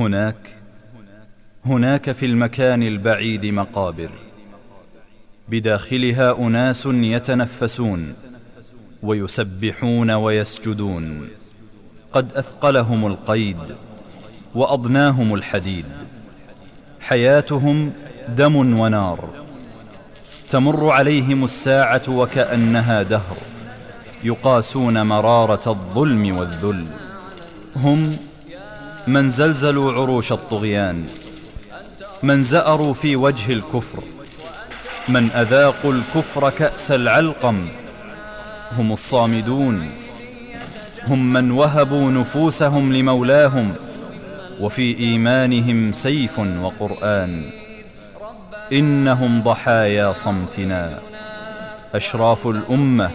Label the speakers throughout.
Speaker 1: هناك هناك في المكان البعيد مقابر. بداخلها أناس يتنفسون ويسبحون ويسجدون. قد أثقلهم القيد وأضناهم الحديد. حياتهم دم ونار. تمر عليهم الساعة وكأنها دهر. يقاسون مرارة الظلم والذل. هم من زلزلوا عروش الطغيان من زأروا في وجه الكفر من أذاقوا الكفر كأس العلقم هم الصامدون هم من وهبوا نفوسهم لمولاهم وفي إيمانهم سيف وقرآن إنهم ضحايا صمتنا أشراف الأمة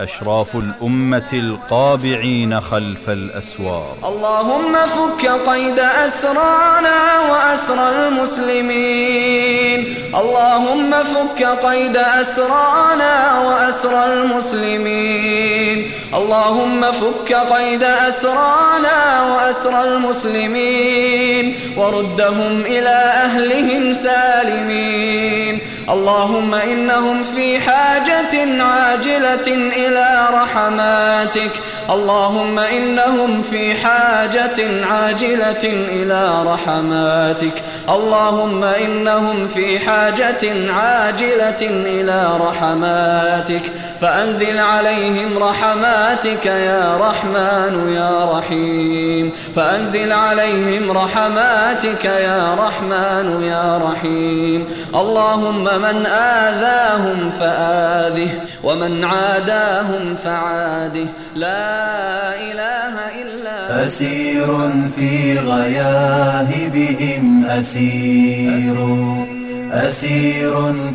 Speaker 1: أشراف الأمة القابعين خلف الأسوار.
Speaker 2: اللهم فك قيد أسرانا وأسر المسلمين. اللهم فك قيد أسرانا وأسر المسلمين. اللهم فك قيد أسرانا وأسر المسلمين. وردهم إلى أهلهم سالمين. اللهم إنهم في حاجة عاجلة إلى رحماتك. اللهم إنهم في حاجة عاجلة إلى رحماتك. اللهم إنهم في حاجة عاجلة إلى رحماتك. فأنزل عليهم رحماتك يا رحمن يا رحيم. فأنزل عليهم رحماتك يا رحمن يا رحيم. اللهم من آذاهم فآذه ومن عاداهم فعاده. لا إله إلا
Speaker 3: أسير في غياهبهم أسير أسير.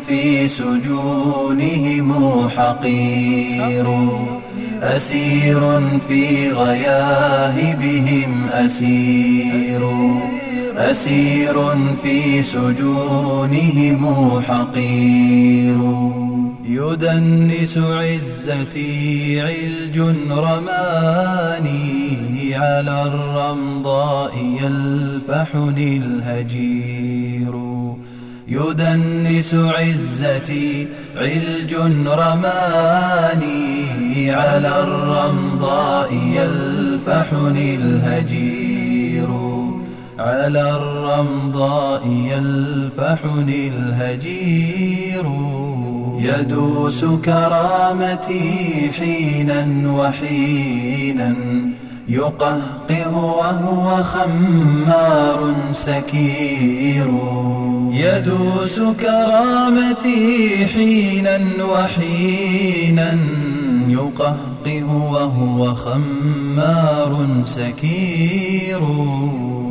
Speaker 3: في سجونهم حقير. أسير في غياهبهم أسير. أسير في سجونهم حقير. يدنس عزتي علج رماني على الرمضاء يلفحني الهجير. يدنس عزتي علج رماني على الرمضاء يلفحني الهجير. على الرمضاء يلفحني الهجير. يدوس كرامتي حينا وحينا يقهقه وهو خمار سكير. يدوس كرامتي حينا وحينا. يقهقه وهو خمار سكير.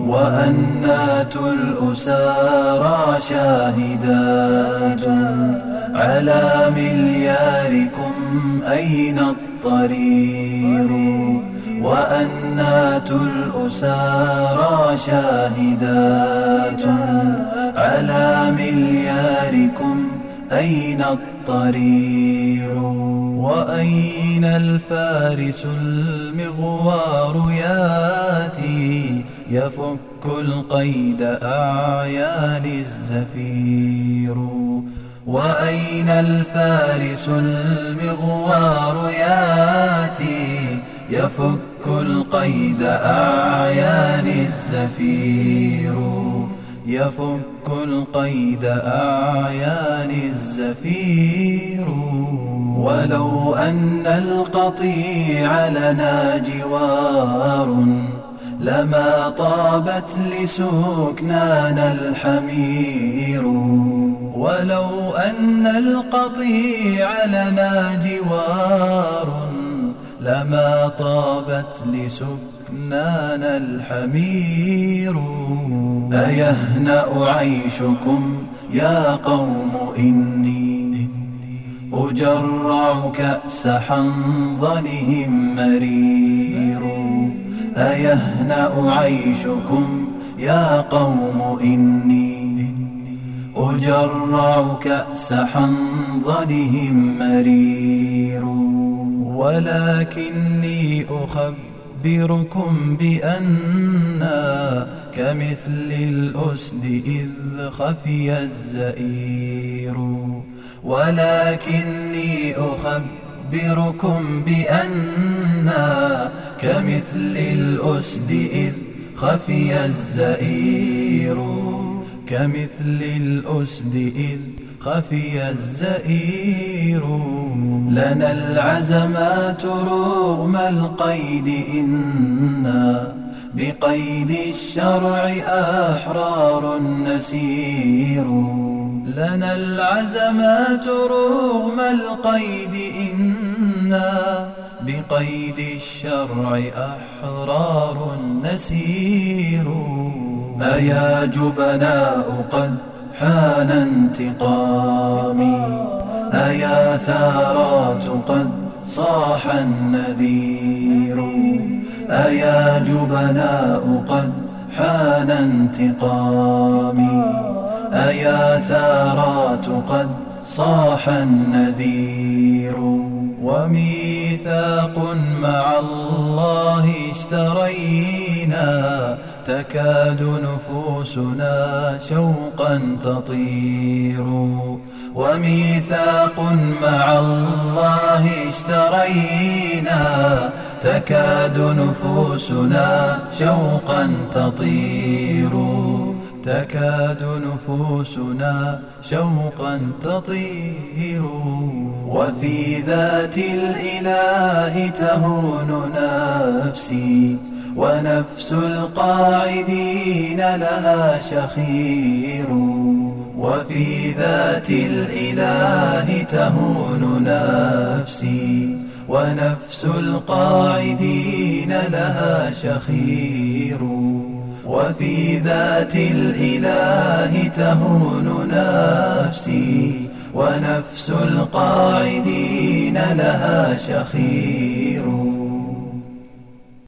Speaker 3: وأنات الأسارى شاهدات على ملياركم أين الطرير. وأنات الأسارى شاهدات على ملياركم أين الطرير وأين الفارس المغوار ياتي يفك القيد أعيان الزفير وأين الفارس المغوار ياتي يفك القيد أعيان الزفير. يفك القيد أعيان الزفير. ولو أن القطيع لنا جوار لما طابت لسكنانا الحمير. ولو أن القطيع لنا جوار لما طابت لسكنانا الحمير أيهنأ عيشكم يا قوم إني أجرع كأس حنظلهم مرير أيهنأ عيشكم يا قوم إني أجرع كأس حنظلهم مرير ولكني أخبر أخبركم بأننا كمثل الأسد إذ خفي الزئير. ولكني أخبركم بأننا كمثل الأسد إذ خفي الزئير. كمثل الأسد إذ خفي الزئير. لنا العزمات رغم القيد إنا. بقيد الشرع أحرار نسير لنا العزمات رغم القيد إنا. بقيد الشرع أحرار نسير أيا جبناء قد حان انتقامي. أيا ثارات قد صاح النذير. أيا جبناء قد حان انتقامي. أيا ثارات قد صاح النذير. وميثاق مع الله اشترينا تكاد نفوسنا شوقا تطير. وميثاق مع الله اشترينا تكاد نفوسنا شوقا تطير. تكاد نفوسنا شوقا تطير. وفي ذات الإله تهون نفسي. ونفس القاعدين لها شخير وفي ذات الإله تهون نفسي. ونفس القاعدين لها شخير وفي ذات الإله تهون نفسي. ونفس القاعدين لها شخير.